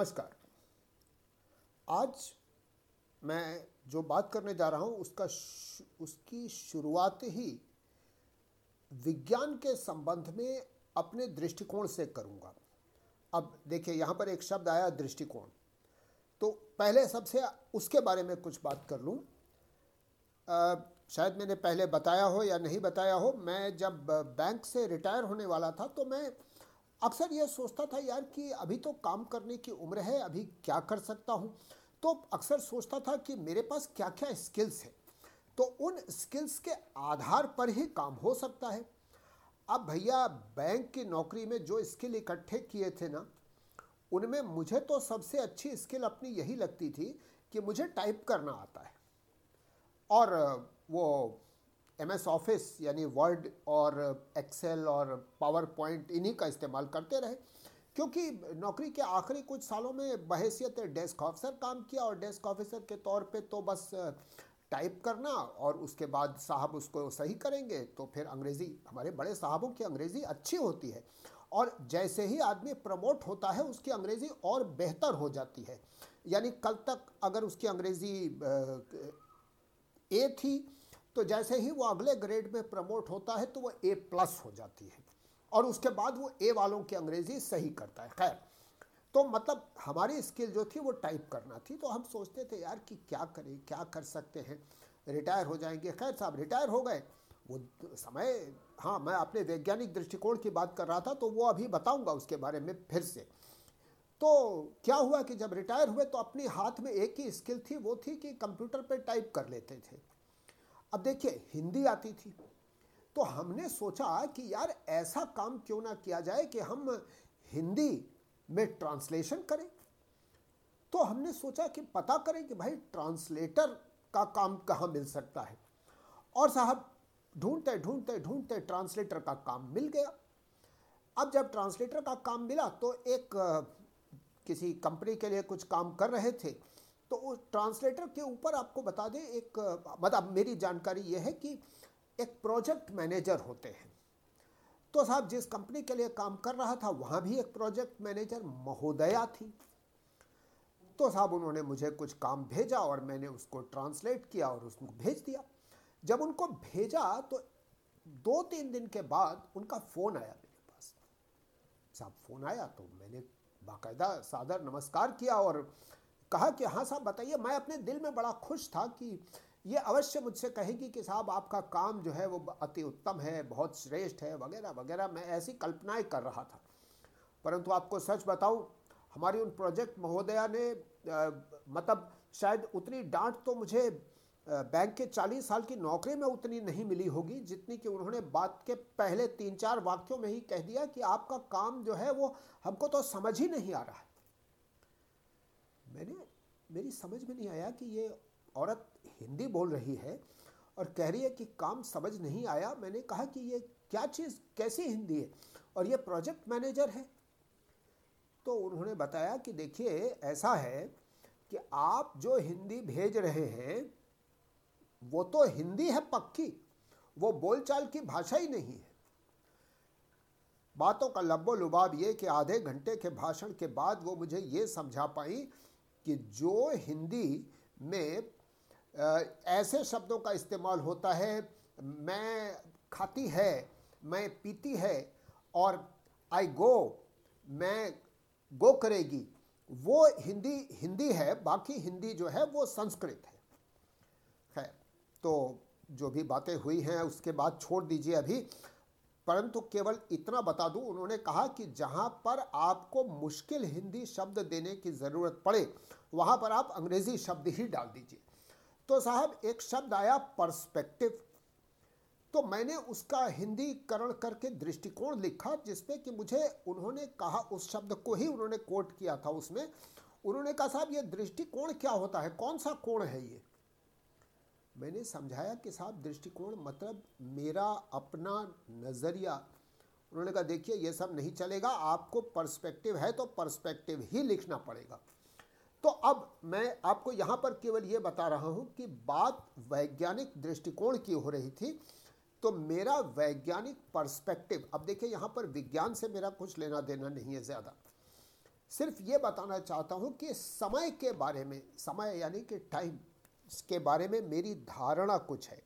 नमस्कार। आज मैं जो बात करने जा रहा हूँ, उसका उसकी शुरुआत ही विज्ञान के संबंध में अपने दृष्टिकोण से करूँगा। अब देखिए, यहाँ पर एक शब्द आया, दृष्टिकोण। तो पहले सबसे उसके बारे में कुछ बात कर लूँ। शायद मैंने पहले बताया हो या नहीं बताया हो, मैं जब बैंक से रिटायर होने वाला था तो मैं अक्सर यह सोचता था यार कि अभी तो काम करने की उम्र है, अभी क्या कर सकता हूँ? तो अक्सर सोचता था कि मेरे पास क्या क्या स्किल्स है? तो उन स्किल्स के आधार पर ही काम हो सकता है। अब भैया, बैंक की नौकरी में जो स्किल इकट्ठे किए थे ना, उनमें मुझे तो सबसे अच्छी स्किल अपनी यही लगती थी कि मुझे टाइप करना आता है। और वो एम एस ऑफ़िस यानी वर्ड और एक्सेल और पावर पॉइंट इन्हीं का इस्तेमाल करते रहे, क्योंकि नौकरी के आखिरी कुछ सालों में बहसीत डेस्क ऑफिसर काम किया और डेस्क ऑफिसर के तौर पे तो बस टाइप करना और उसके बाद साहब उसको सही करेंगे तो फिर अंग्रेज़ी, हमारे बड़े साहबों की अंग्रेज़ी अच्छी होती है। और जैसे ही आदमी प्रमोट होता है, उसकी अंग्रेज़ी और बेहतर हो जाती है। यानी कल तक अगर उसकी अंग्रेज़ी ए थी तो जैसे ही वो अगले ग्रेड में प्रमोट होता है तो वो ए प्लस हो जाती है। और उसके बाद वो ए वालों की अंग्रेज़ी सही करता है। खैर तो मतलब हमारी स्किल जो थी, वो टाइप करना थी। तो हम सोचते थे, यार, कि क्या करें, क्या कर सकते हैं? रिटायर हो जाएँगे। खैर, साहब रिटायर हो गए। वो समय हाँ मैं अपने वैज्ञानिक दृष्टिकोण की बात कर रहा था तो वो अभी बताऊँगा उसके बारे में फिर से। तो क्या हुआ कि जब रिटायर हुए तो अपने हाथ में एक ही स्किल थी, वो थी कि कंप्यूटर पे टाइप कर लेते थे। अब देखिए, हिंदी आती थी। तो हमने सोचा कि यार ऐसा काम क्यों ना किया जाए कि हम हिंदी में ट्रांसलेशन करें। तो हमने सोचा कि पता करें कि भाई ट्रांसलेटर का काम कहाँ मिल सकता है। और साहब, ढूंढते ढूंढते ढूंढते ट्रांसलेटर का काम मिल गया। अब जब ट्रांसलेटर का काम मिला तो एक किसी कंपनी के लिए कुछ काम कर रहे थे। तो उस ट्रांसलेटर के ऊपर आपको बता दें, एक मतलब मेरी जानकारी यह है कि एक प्रोजेक्ट मैनेजर होते हैं। तो साहब, जिस कंपनी के लिए काम कर रहा था, वहाँ भी एक प्रोजेक्ट मैनेजर महोदया थी। तो साहब, उन्होंने मुझे कुछ काम भेजा और मैंने उसको ट्रांसलेट किया और उसको भेज दिया। जब उनको भेजा तो दो तीन दिन के बाद उनका फ़ोन आया मेरे पास। साहब, फ़ोन आया तो मैंने बाकायदा सादर नमस्कार किया और कहा कि हाँ साहब बताइए मैं अपने दिल में बड़ा खुश था कि ये अवश्य मुझसे कहेगी कि साहब आपका काम जो है वो अति उत्तम है बहुत श्रेष्ठ है वगैरह वगैरह मैं ऐसी कल्पनाएँ कर रहा था। परंतु आपको सच बताऊँ हमारी उन प्रोजेक्ट महोदया ने आ, मतलब शायद उतनी डांट तो मुझे बैंक के 40 साल की नौकरी में उतनी नहीं मिली होगी जितनी कि उन्होंने बात के पहले तीन चार वाक्यों में ही कह दिया कि आपका काम जो है वो हमको तो समझ ही नहीं आ रहा है। मैंने, मेरी समझ में नहीं आया कि ये औरत हिंदी बोल रही है और कह रही है कि काम समझ नहीं आया। मैंने कहा कि ये क्या चीज़, कैसी हिंदी है और ये प्रोजेक्ट मैनेजर है? तो उन्होंने बताया कि देखिए, ऐसा है कि आप जो हिंदी भेज रहे हैं, वो तो हिंदी है पक्की, वो बोलचाल की भाषा ही नहीं है। बातों का लब्बो लुबाब ये कि आधे घंटे के भाषण के बाद वो मुझे ये समझा पाई कि जो हिंदी में ऐसे शब्दों का इस्तेमाल होता है, मैं खाती है, मैं पीती है और आई गो मैं गो करेगी, वो हिंदी हिंदी है, बाकी हिंदी जो है वो संस्कृत है। खैर तो जो भी बातें हुई हैं, उसके बाद छोड़ दीजिए अभी। परंतु केवल इतना बता दूँ, उन्होंने कहा कि जहाँ पर आपको मुश्किल हिंदी शब्द देने की ज़रूरत पड़े वहाँ पर आप अंग्रेज़ी शब्द ही डाल दीजिए। तो साहब, एक शब्द आया पर्सपेक्टिव तो मैंने उसका हिंदीकरण करके दृष्टिकोण लिखा जिसमें कि मुझे उन्होंने कहा, उस शब्द को ही उन्होंने कोट किया था उसमें। उन्होंने कहा, साहब, ये दृष्टिकोण क्या होता है? कौन सा कोण है ये? मैंने समझाया कि साहब, दृष्टिकोण मतलब मेरा अपना नज़रिया। उन्होंने कहा, देखिए, ये सब नहीं चलेगा, आपको पर्सपेक्टिव है तो पर्सपेक्टिव ही लिखना पड़ेगा। तो अब मैं आपको यहाँ पर केवल ये बता रहा हूँ कि बात वैज्ञानिक दृष्टिकोण की हो रही थी तो मेरा वैज्ञानिक पर्सपेक्टिव अब देखिए यहाँ पर विज्ञान से मेरा कुछ लेना देना नहीं है ज़्यादा। सिर्फ़ ये बताना चाहता हूँ कि समय के बारे में, समय यानी कि टाइम के बारे में मेरी धारणा कुछ है।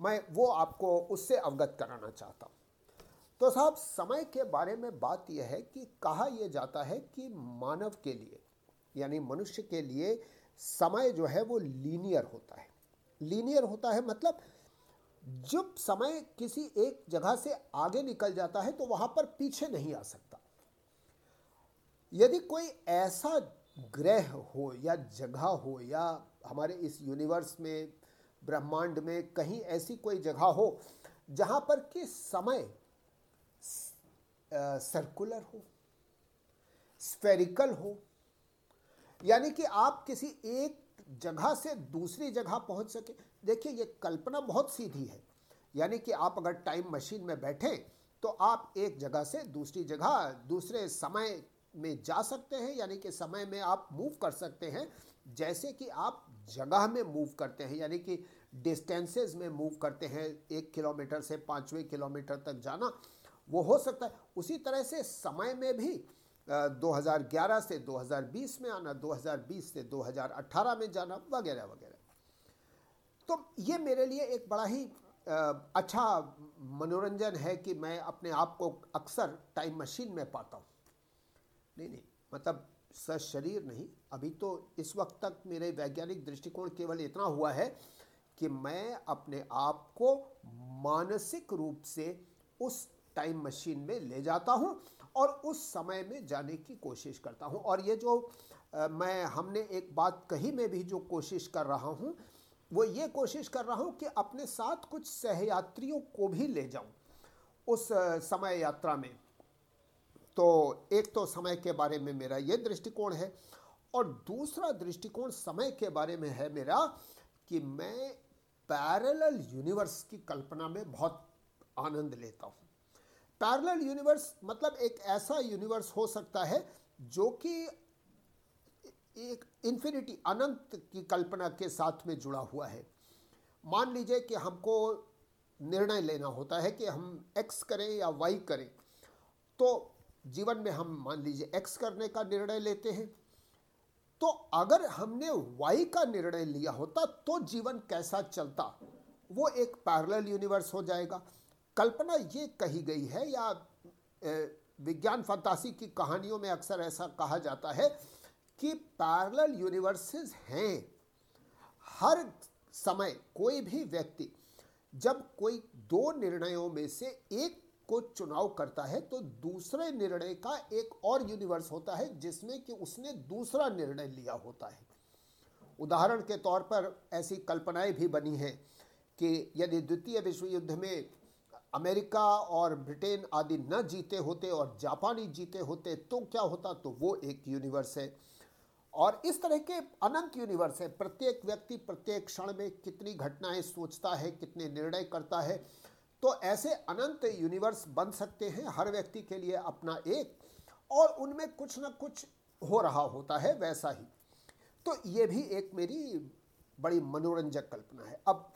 मैं वो आपको उससे अवगत कराना चाहता हूँ। तो साहब, समय के बारे में बात यह है कि कहा यह जाता है कि मानव के लिए यानी मनुष्य के लिए समय जो है वो लीनियर होता है। लीनियर होता है मतलब जब समय किसी एक जगह से आगे निकल जाता है तो वहाँ पर पीछे नहीं आ सकता। यदि कोई ऐसा ग्रह हो या जगह हो या हमारे इस यूनिवर्स में, ब्रह्मांड में कहीं ऐसी कोई जगह हो जहाँ पर कि समय सर्कुलर हो स्फेरिकल हो यानी कि आप किसी एक जगह से दूसरी जगह पहुँच सके। देखिए, ये कल्पना बहुत सीधी है। यानी कि आप अगर टाइम मशीन में बैठे तो आप एक जगह से दूसरी जगह, दूसरे समय में जा सकते हैं। यानी कि समय में आप मूव कर सकते हैं। जैसे कि आप जगह में मूव करते हैं, यानी कि डिस्टेंसेस में मूव करते हैं, एक किलोमीटर से पाँचवें किलोमीटर तक जाना, वो हो सकता है। उसी तरह से समय में भी 2011 से 2020 में आना 2020 से 2018 में जाना, वगैरह वगैरह। तो ये मेरे लिए एक बड़ा ही अच्छा मनोरंजन है कि मैं अपने आप को अक्सर टाइम मशीन में पाता हूँ। नहीं नहीं मतलब शरीर नहीं। अभी तो इस वक्त तक मेरे वैज्ञानिक दृष्टिकोण केवल इतना हुआ है कि मैं अपने आप को मानसिक रूप से उस टाइम मशीन में ले जाता हूँ और उस समय में जाने की कोशिश करता हूँ। और ये जो आ, मैं हमने एक बात कही में भी जो कोशिश कर रहा हूँ वो ये कोशिश कर रहा हूँ कि अपने साथ कुछ सहयात्रियों को भी ले जाऊँ उस समय यात्रा में। तो एक तो समय के बारे में मेरा ये दृष्टिकोण है और दूसरा दृष्टिकोण समय के बारे में है मेरा कि मैं पैरेलल यूनिवर्स की कल्पना में बहुत आनंद लेता हूँ। पैरेलल यूनिवर्स मतलब एक ऐसा यूनिवर्स हो सकता है जो कि एक इन्फिनिटी अनंत की कल्पना के साथ में जुड़ा हुआ है। मान लीजिए कि हमको निर्णय लेना होता है कि हम एक्स करें या वाई करें तो जीवन में हम मान लीजिए एक्स करने का निर्णय लेते हैं। तो अगर हमने वाई का निर्णय लिया होता तो जीवन कैसा चलता? वो एक पैरेलल यूनिवर्स हो जाएगा। कल्पना ये कही गई है या विज्ञान फंतासी की कहानियों में अक्सर ऐसा कहा जाता है कि पैरेलल यूनिवर्सेस हैं। हर समय कोई भी व्यक्ति जब कोई दो निर्णयों में से एक को चुनाव करता है तो दूसरे निर्णय का एक और यूनिवर्स होता है जिसमें कि उसने दूसरा निर्णय लिया होता है। उदाहरण के तौर पर ऐसी कल्पनाएँ भी बनी हैं कि यदि द्वितीय विश्व युद्ध में अमेरिका और ब्रिटेन आदि न जीते होते और जापानी जीते होते तो क्या होता? तो वो एक यूनिवर्स है। और इस तरह के अनंत यूनिवर्स है। प्रत्येक व्यक्ति प्रत्येक क्षण में कितनी घटनाएँ सोचता है, कितने निर्णय करता है तो ऐसे अनंत यूनिवर्स बन सकते हैं। हर व्यक्ति के लिए अपना एक, और उनमें कुछ ना कुछ हो रहा होता है, वैसा ही। तो ये भी एक मेरी बड़ी मनोरंजक कल्पना है। अब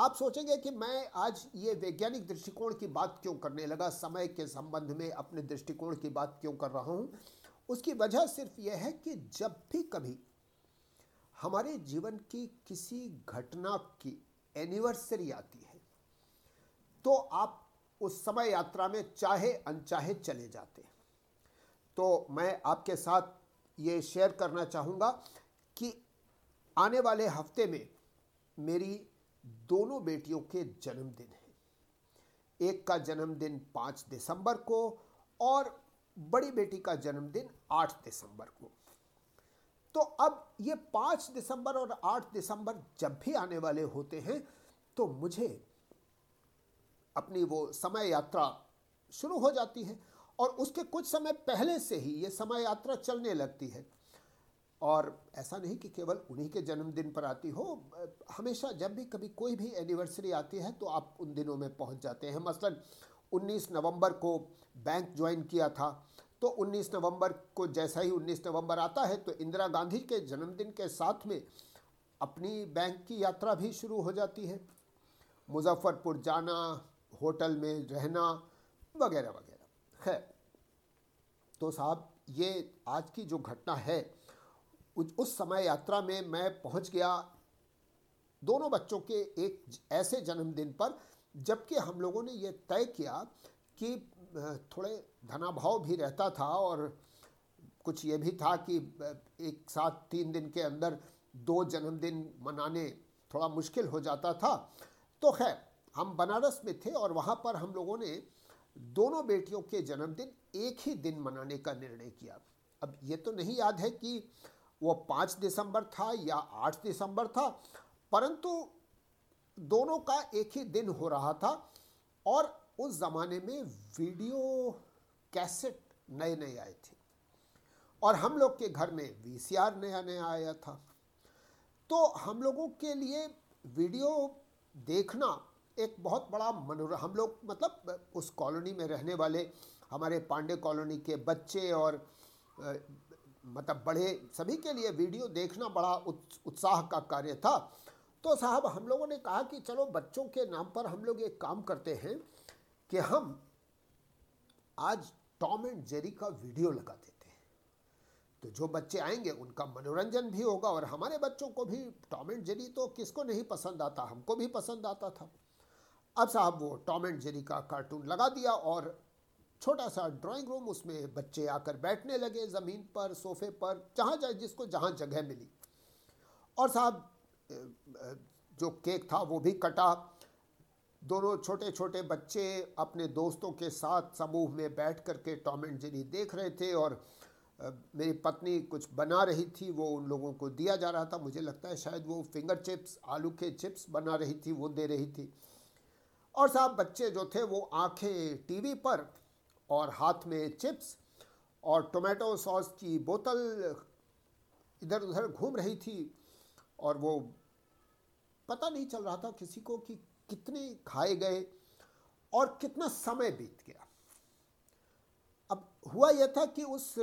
आप सोचेंगे कि मैं आज ये वैज्ञानिक दृष्टिकोण की बात क्यों करने लगा, समय के संबंध में अपने दृष्टिकोण की बात क्यों कर रहा हूँ? उसकी वजह सिर्फ़ यह है कि जब भी कभी हमारे जीवन की किसी घटना की एनिवर्सरी आती है तो आप उस समय यात्रा में चाहे अनचाहे चले जाते हैं। तो मैं आपके साथ ये शेयर करना चाहूँगा कि आने वाले हफ़्ते में मेरी दोनों बेटियों के जन्मदिन है। एक का जन्मदिन पाँच दिसंबर को और बड़ी बेटी का जन्मदिन आठ दिसंबर को। तो अब ये पाँच दिसंबर और आठ दिसंबर जब भी आने वाले होते हैं तो मुझे अपनी वो समय यात्रा शुरू हो जाती है और उसके कुछ समय पहले से ही ये समय यात्रा चलने लगती है। और ऐसा नहीं कि केवल उन्हीं के जन्मदिन पर आती हो, हमेशा जब भी कभी कोई भी एनिवर्सरी आती है तो आप उन दिनों में पहुँच जाते हैं। मसलन 19 नवंबर को बैंक ज्वाइन किया था तो 19 नवंबर को जैसा ही 19 नवंबर आता है तो इंदिरा गांधी के जन्मदिन के साथ में अपनी बैंक की यात्रा भी शुरू हो जाती है। मुजफ्फरपुर जाना, होटल में रहना, वगैरह वगैरह। खैर तो साहब, ये आज की जो घटना है उस समय यात्रा में मैं पहुँच गया। दोनों बच्चों के एक ऐसे जन्मदिन पर, जबकि हम लोगों ने ये तय किया कि थोड़े धनाभाव भी रहता था और कुछ ये भी था कि एक साथ तीन दिन के अंदर दो जन्मदिन मनाने थोड़ा मुश्किल हो जाता था। तो खैर, हम बनारस में थे और वहाँ पर हम लोगों ने दोनों बेटियों के जन्मदिन एक ही दिन मनाने का निर्णय किया। अब ये तो नहीं याद है कि वो पाँच दिसंबर था या आठ दिसंबर था, परंतु दोनों का एक ही दिन हो रहा था और उस ज़माने में वीडियो कैसेट नए नए आए थे और हम लोग के घर में वीसीआर नया नया आया था। तो हम लोगों के लिए वीडियो देखना एक बहुत बड़ा मनोर हम लोग मतलब उस कॉलोनी में रहने वाले हमारे पांडे कॉलोनी के बच्चे और मतलब बड़े सभी के लिए वीडियो देखना बड़ा उत्साह का कार्य था। तो साहब, हम लोगों ने कहा कि चलो बच्चों के नाम पर हम लोग एक काम करते हैं कि हम आज टॉम एंड जेरी का वीडियो लगा देते हैं। तो जो बच्चे आएँगे, उनका मनोरंजन भी होगा और हमारे बच्चों को भी, टॉम एंड जेरी तो किसको नहीं पसंद आता, हमको भी पसंद आता था। अब साहब वो टॉम एंड जेरी का कार्टून लगा दिया और छोटा सा ड्राइंग रूम उसमें बच्चे आकर बैठने लगे ज़मीन पर, सोफे पर, जहाँ जाए, जिसको जहाँ जगह मिली। और साहब जो केक था, वो भी कटा। दोनों छोटे छोटे बच्चे अपने दोस्तों के साथ समूह में बैठ कर के टॉम एंड जेरी देख रहे थे और मेरी पत्नी कुछ बना रही थी, वो उन लोगों को दिया जा रहा था। मुझे लगता है शायद वो फिंगर चिप्स आलू के चिप्स बना रही थी, वो दे रही थी। और साहब, बच्चे जो थे, वो आँखें टीवी पर और हाथ में चिप्स और टोमेटो सॉस की बोतल इधर उधर घूम रही थी और वो पता नहीं चल रहा था किसी को कि कितने खाए गए और कितना समय बीत गया। अब हुआ यह था कि उस,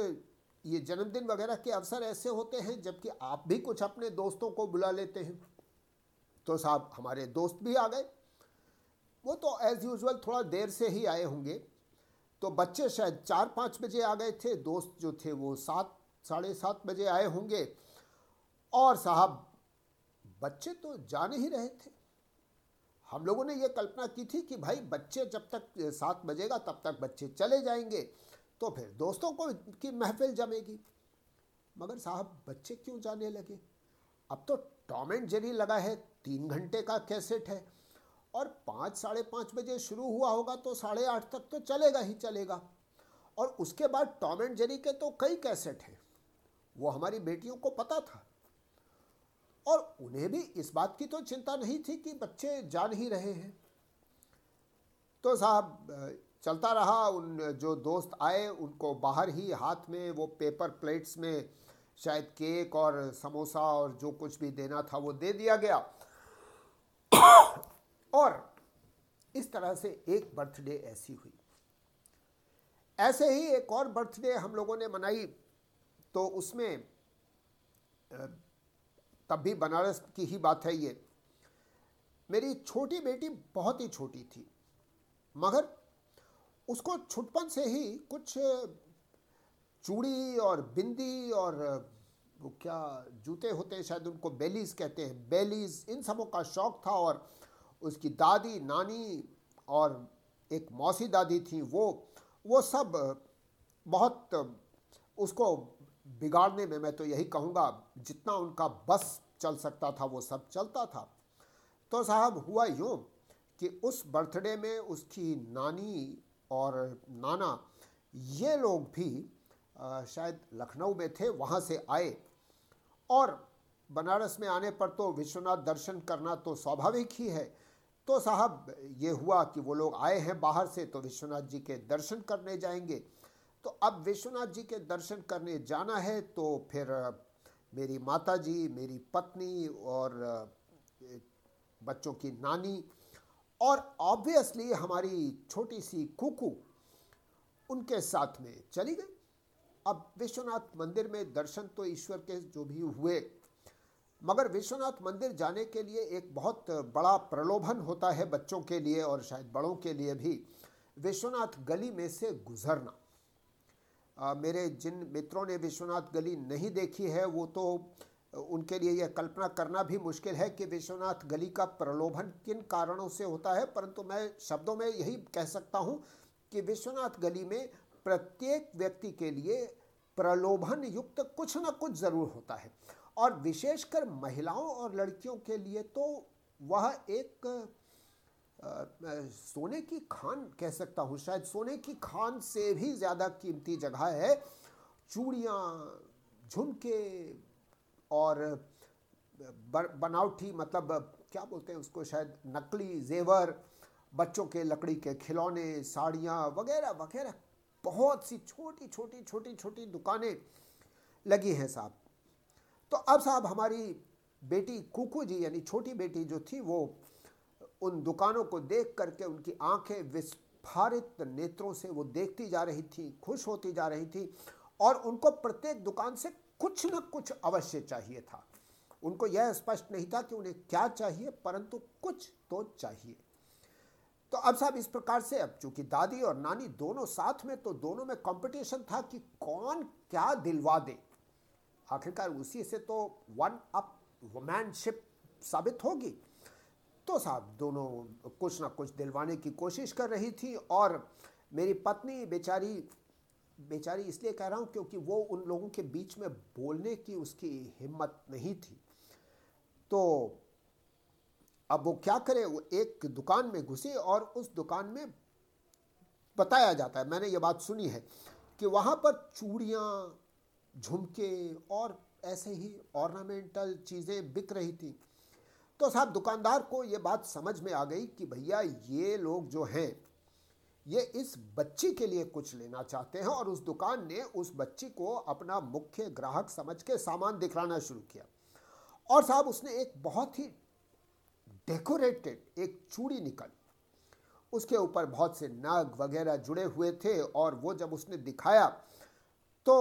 ये जन्मदिन वगैरह के अवसर ऐसे होते हैं जबकि आप भी कुछ अपने दोस्तों को बुला लेते हैं। तो साहब, हमारे दोस्त भी आ गए। वो तो एज़ यूजल थोड़ा देर से ही आए होंगे। तो बच्चे शायद चार पाँच बजे आ गए थे, दोस्त जो थे वो सात, साढ़े सात बजे आए होंगे। और साहब, बच्चे तो जा नहीं रहे थे। हम लोगों ने ये कल्पना की थी कि भाई, बच्चे जब तक सात बजेगा, तब तक बच्चे चले जाएँगे तो फिर दोस्तों को की महफिल जमेगी। मगर साहब, बच्चे क्यों जाने लगे? अब तो टॉम एंड जेरी लगा है, तीन घंटे का कैसेट है। और पाँच, साढ़े पाँच बजे शुरू हुआ होगा तो साढ़े आठ तक तो चलेगा ही चलेगा। और उसके बाद टॉम एंड जेरी के तो कई कैसेट हैं। वो हमारी बेटियों को पता था। और उन्हें भी इस बात की तो चिंता नहीं थी कि बच्चे जा नहीं रहे हैं। तो साहब, चलता रहा, उन जो दोस्त आए, उनको बाहर ही हाथ में वो पेपर प्लेट्स में शायद केक और समोसा और जो कुछ भी देना था वो दे दिया गया। और इस तरह से एक बर्थडे ऐसी हुई। ऐसे ही एक और बर्थडे हम लोगों ने मनाई तो उसमें तब भी बनारस की ही बात है ये। मेरी छोटी बेटी बहुत ही छोटी थी, मगर उसको छुटपन से ही कुछ चूड़ी और बिंदी और, वो क्या जूते होते हैं शायद उनको, बेलीज कहते हैं, बेलीज, इन सबों का शौक था और उसकी दादी नानी और एक मौसी दादी थी वो वो सब बहुत उसको बिगाड़ने में मैं तो यही कहूँगा जितना उनका बस चल सकता था वो सब चलता था। तो साहब हुआ यूँ कि उस बर्थडे में उसकी नानी और नाना ये लोग भी आ, शायद लखनऊ में थे वहाँ से आए। और बनारस में आने पर तो विश्वनाथ दर्शन करना तो स्वाभाविक ही है तो साहब, ये हुआ कि वो लोग आए हैं बाहर से तो विश्वनाथ जी के दर्शन करने जाएँगे। तो अब विश्वनाथ जी के दर्शन करने जाना है तो फिर मेरी माता जी मेरी पत्नी और बच्चों की नानी और ऑब्वियसली हमारी छोटी सी कुकू उनके साथ में चली गई। अब विश्वनाथ मंदिर में दर्शन तो ईश्वर के जो भी हुए मगर विश्वनाथ मंदिर जाने के लिए एक बहुत बड़ा प्रलोभन होता है बच्चों के लिए और शायद बड़ों के लिए भी विश्वनाथ गली में से गुजरना। आ, मेरे जिन मित्रों ने विश्वनाथ गली नहीं देखी है वो तो उनके लिए यह कल्पना करना भी मुश्किल है कि विश्वनाथ गली का प्रलोभन किन कारणों से होता है परंतु मैं शब्दों में यही कह सकता हूँ कि विश्वनाथ गली में प्रत्येक व्यक्ति के लिए प्रलोभन युक्त कुछ ना कुछ ज़रूर होता है। और विशेषकर महिलाओं और लड़कियों के लिए तो वह एक आ, सोने की खान कह सकता हूँ। शायद सोने की खान से भी ज़्यादा कीमती जगह है। चूड़ियाँ झुमके और बनावटी मतलब क्या बोलते हैं उसको शायद नकली जेवर बच्चों के लकड़ी के खिलौने साड़ियाँ वगैरह वगैरह। बहुत सी छोटी छोटी छोटी छोटी दुकानें लगी हैं साहब। तो अब साहब हमारी बेटी कुकू जी, यानी छोटी बेटी जो थी, वो उन दुकानों को देख करके उनकी आँखें विस्फारित नेत्रों से वो देखती जा रही थी, खुश होती जा रही थी और उनको प्रत्येक दुकान से कुछ न कुछ अवश्य चाहिए था। उनको यह स्पष्ट नहीं था कि उन्हें क्या चाहिए, परंतु कुछ तो चाहिए। तो अब साहब इस प्रकार से, अब चूँकि दादी और नानी दोनों साथ में तो दोनों में कंपटीशन था कि कौन क्या दिलवा दे। आखिरकार उसी से तो वन अप वुमैनशिप साबित होगी। तो साहब, दोनों कुछ ना कुछ दिलवाने की कोशिश कर रही थी और मेरी पत्नी बेचारी बेचारी इसलिए कह रहा हूँ क्योंकि वो उन लोगों के बीच में बोलने की उसकी हिम्मत नहीं थी। तो अब वो क्या करे? वो एक दुकान में घुसी और उस दुकान में बताया जाता है। मैंने ये बात सुनी है कि वहाँ पर चूड़ियाँ झुमके और ऐसे ही ऑर्नामेंटल चीज़ें बिक रही थी। तो साहब, दुकानदार को ये बात समझ में आ गई कि भैया, ये लोग जो हैं, ये इस बच्ची के लिए कुछ लेना चाहते हैं और उस दुकान ने उस बच्ची को अपना मुख्य ग्राहक समझ के सामान दिखलाना शुरू किया। और साहब, उसने एक बहुत ही डेकोरेटेड एक चूड़ी निकाली। उसके ऊपर बहुत से नाग वगैरह जुड़े हुए थे और वो जब उसने दिखाया तो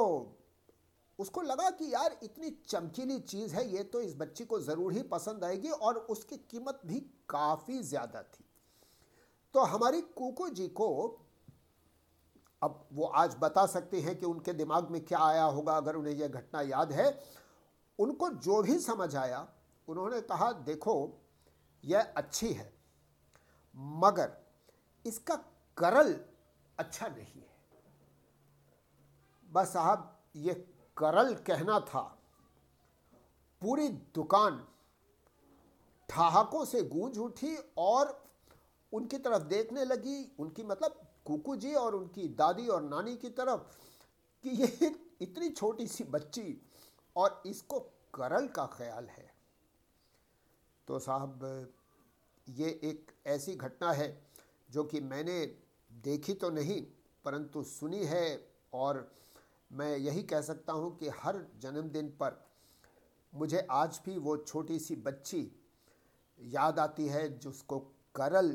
उसको लगा कि यार इतनी चमकीली चीज़ है, ये तो इस बच्ची को ज़रूर ही पसंद आएगी और उसकी कीमत भी काफ़ी ज़्यादा थी। तो हमारी कुको जी को अब वो आज बता सकते हैं कि उनके दिमाग में क्या आया होगा, अगर उन्हें यह घटना याद है। उनको जो भी समझ आया, उन्होंने कहा, देखो, यह अच्छी है, मगर इसका करल अच्छा नहीं है। बस साहब, ये करल कहना था। पूरी दुकान ठहाकों से गूंज उठी और उनकी तरफ़ देखने लगी। उनकी मतलब कुकू जी और उनकी दादी और नानी की तरफ़ कि ये इतनी छोटी सी बच्ची और इसको करल का ख्याल है। तो साहब, ये एक ऐसी घटना है जो कि मैंने देखी तो नहीं, परंतु सुनी है और मैं यही कह सकता हूँ कि हर जन्मदिन पर मुझे आज भी वो छोटी सी बच्ची याद आती है जिसको करल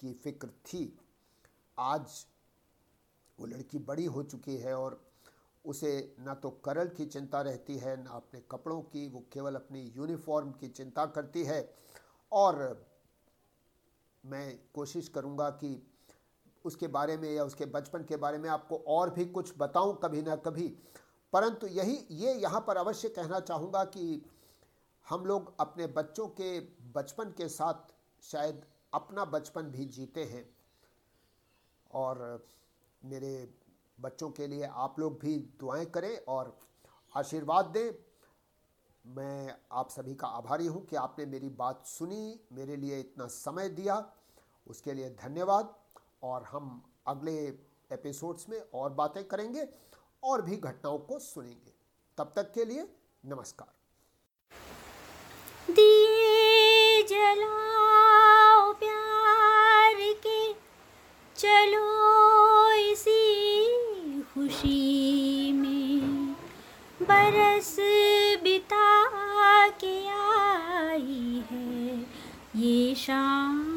की फ़िक्र थी। आज वो लड़की बड़ी हो चुकी है और उसे ना तो करल की चिंता रहती है, ना अपने कपड़ों की, वो केवल अपनी यूनिफॉर्म की चिंता करती है। और मैं कोशिश करूँगा कि उसके बारे में या उसके बचपन के बारे में आपको और भी कुछ बताऊँ कभी ना कभी। परंतु यही, ये यहाँ पर अवश्य कहना चाहूँगा कि हम लोग अपने बच्चों के बचपन के साथ शायद अपना बचपन भी जीते हैं। और मेरे बच्चों के लिए आप लोग भी दुआएँ करें और आशीर्वाद दें। मैं आप सभी का आभारी हूँ कि आपने मेरी बात सुनी, मेरे लिए इतना समय दिया। उसके लिए धन्यवाद। और हम अगले एपिसोड्स में और बातें करेंगे और भी घटनाओं को सुनेंगे। तब तक के लिए नमस्कार। दिए जलाओ प्यार के, चलो इसी खुशी में। बरस बिता के आई है ये शाम।